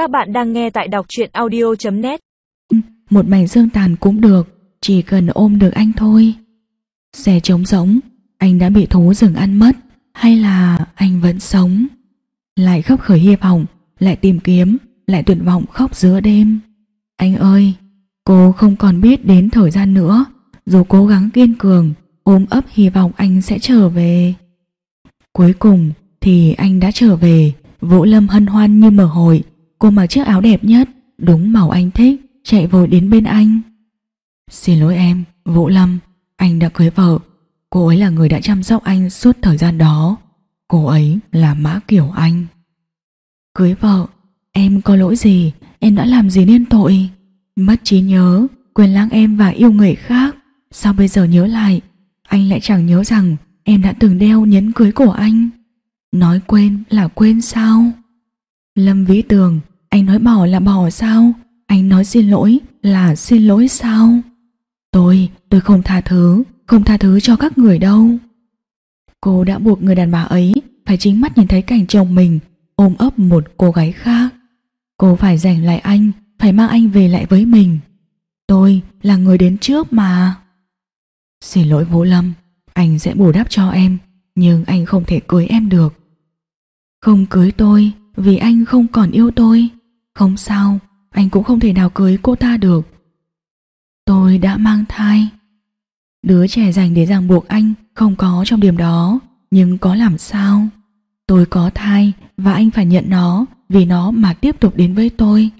Các bạn đang nghe tại đọc truyện audio.net Một mảnh xương tàn cũng được, Chỉ cần ôm được anh thôi. Xe trống rỗng, Anh đã bị thú rừng ăn mất, Hay là anh vẫn sống? Lại khóc khởi hy vọng, Lại tìm kiếm, Lại tuyệt vọng khóc giữa đêm. Anh ơi, Cô không còn biết đến thời gian nữa. Dù cố gắng kiên cường, Ôm ấp hy vọng anh sẽ trở về. Cuối cùng thì anh đã trở về, Vũ Lâm hân hoan như mở hội. Cô mặc chiếc áo đẹp nhất Đúng màu anh thích Chạy vội đến bên anh. Xin lỗi em, Vũ Lâm Anh đã cưới vợ. Cô ấy là người đã chăm sóc anh suốt thời gian đó. Cô ấy là Mã Kiểu Anh. Cưới vợ Em có lỗi gì? Em đã làm gì nên tội? Mất trí nhớ Quên lãng em và yêu người khác. Sao bây giờ nhớ lại? Anh lại chẳng nhớ rằng Em đã từng đeo nhẫn cưới của anh. Nói quên là quên sao? Lâm Vĩ Tường anh nói bỏ là bỏ sao? Anh nói xin lỗi là xin lỗi sao? Tôi, tôi không tha thứ Không tha thứ cho các người đâu. Cô đã buộc người đàn bà ấy Phải chính mắt nhìn thấy cảnh chồng mình Ôm ấp một cô gái khác. Cô phải giành lại anh Phải mang anh về lại với mình. Tôi là người đến trước mà. Xin lỗi Vũ Lâm Anh sẽ bù đắp cho em Nhưng anh không thể cưới em được. Không cưới tôi Vì anh không còn yêu tôi. Không sao, Anh cũng không thể nào cưới cô ta được. Tôi đã mang thai. Đứa trẻ dành để ràng buộc anh Không có trong điểm đó, Nhưng có làm sao? Tôi có thai và anh phải nhận nó Vì nó mà tiếp tục đến với tôi.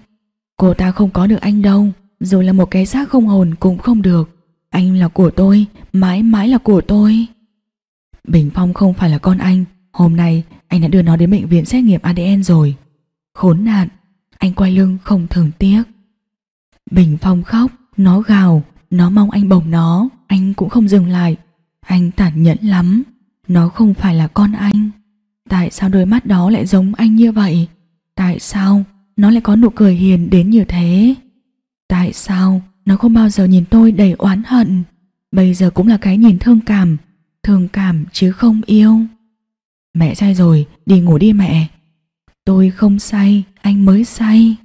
Cô ta không có được anh đâu Rồi là một cái xác không hồn cũng không được. Anh là của tôi, Mãi mãi là của tôi. Bình Phong không phải là con anh. Hôm nay anh đã đưa nó đến bệnh viện xét nghiệm ADN rồi. Khốn nạn anh quay lưng không thường tiếc. Bình Phong khóc, Nó gào, Nó mong anh bồng nó, Anh cũng không dừng lại. Anh tàn nhẫn lắm, Nó không phải là con anh. Tại sao đôi mắt đó lại giống anh như vậy? Tại sao Nó lại có nụ cười hiền đến như thế? Tại sao Nó không bao giờ nhìn tôi đầy oán hận? Bây giờ cũng là cái nhìn thương cảm Thương cảm chứ không yêu. Mẹ say rồi, Đi ngủ đi mẹ. Tôi không say Anh mới say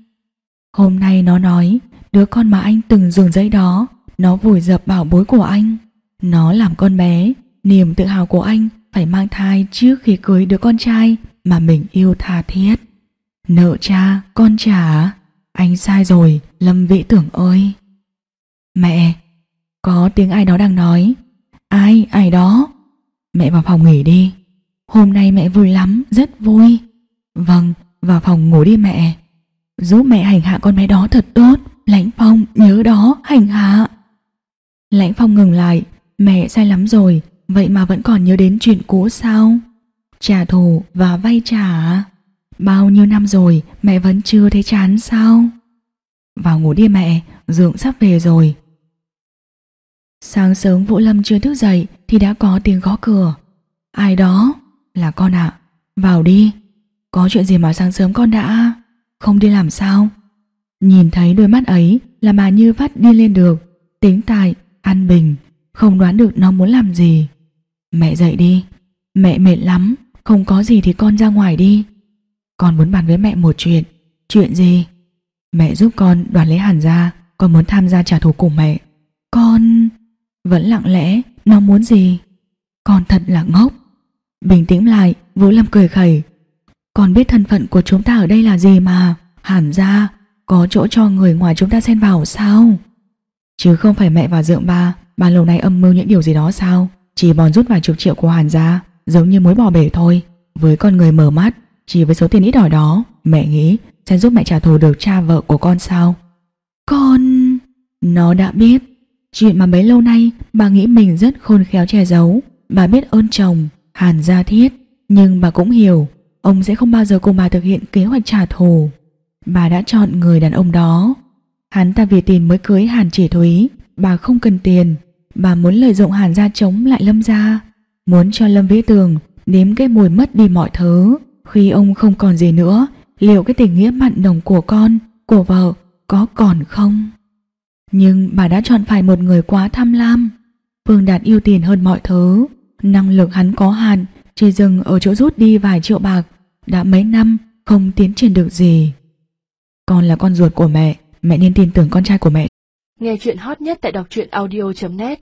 Hôm nay nó nói Đứa con mà anh từng dừng giấy đó Nó vùi dập bảo bối của anh Nó làm con bé Niềm tự hào của anh phải mang thai trước khi cưới đứa con trai mà mình yêu tha thiết. Nợ cha, con trả. Anh sai rồi, Lâm Vĩ Tưởng ơi. Mẹ, có tiếng ai đó đang nói. Ai, ai đó? Mẹ vào phòng nghỉ đi. Hôm nay mẹ vui lắm, rất vui. Vâng, vào phòng ngủ đi mẹ. Giúp mẹ hành hạ con bé đó thật tốt. Lãnh Phong, nhớ đó, hành hạ. Lãnh Phong ngừng lại. Mẹ sai lắm rồi, Vậy mà vẫn còn nhớ đến chuyện cũ sao? Trả thù và vay trả Bao nhiêu năm rồi mẹ vẫn chưa thấy chán sao? Vào ngủ đi mẹ, Dượng sắp về rồi. Sáng sớm Vũ Lâm chưa thức dậy thì đã có tiếng gõ cửa. Ai đó? Là con ạ. Vào đi. Có chuyện gì mà sáng sớm con đã... Không đi làm sao? Nhìn thấy đôi mắt ấy là bà như vắt đi lên được. Tính tài an bình, không đoán được nó muốn làm gì. Mẹ dậy đi. Mẹ mệt lắm Không có gì thì con ra ngoài đi. Con muốn bàn với mẹ một chuyện. Chuyện gì? Mẹ giúp con đoàn lấy hẳn ra Con muốn tham gia trả thù cùng mẹ. Con Vẫn lặng lẽ Nó muốn gì? Con thật là ngốc. Bình tĩnh lại Vũ Lâm cười khẩy còn biết thân phận của chúng ta ở đây là gì mà? Hẳn ra Có chỗ cho người ngoài chúng ta xen vào sao? Chứ không phải mẹ và dượng ba Ba lâu nay âm mưu những điều gì đó sao? Chỉ bòn rút vài chục triệu của Hàn ra Giống như mối bò bể thôi. Với con người mở mắt, Chỉ với số tiền ít ỏi đó, Mẹ nghĩ sẽ giúp mẹ trả thù được cha vợ của con sao? Con... Nó đã biết. Chuyện mà mấy lâu nay bà nghĩ mình rất khôn khéo che giấu. Bà biết ơn chồng, Hàn Gia Thiết, Nhưng bà cũng hiểu. Ông sẽ không bao giờ cùng bà thực hiện kế hoạch trả thù. Bà đã chọn người đàn ông đó. Hắn ta vì tiền mới cưới Hàn Chỉ Thúy. Bà không cần tiền. Bà muốn lợi dụng Hàn ra chống lại Lâm gia, muốn cho Lâm Vĩ Tường nếm cái mùi mất đi mọi thứ. Khi ông không còn gì nữa, liệu cái tình nghĩa mặn nồng của con, của vợ có còn không? Nhưng bà đã chọn phải một người quá tham lam. Phương Đạt yêu tiền hơn mọi thứ, năng lực hắn có hạn, chỉ dừng ở chỗ rút đi vài triệu bạc, đã mấy năm không tiến triển được gì. Con là con ruột của mẹ, mẹ nên tin tưởng con trai của mẹ. Nghe chuyện hot nhất tại đọc truyện audio.net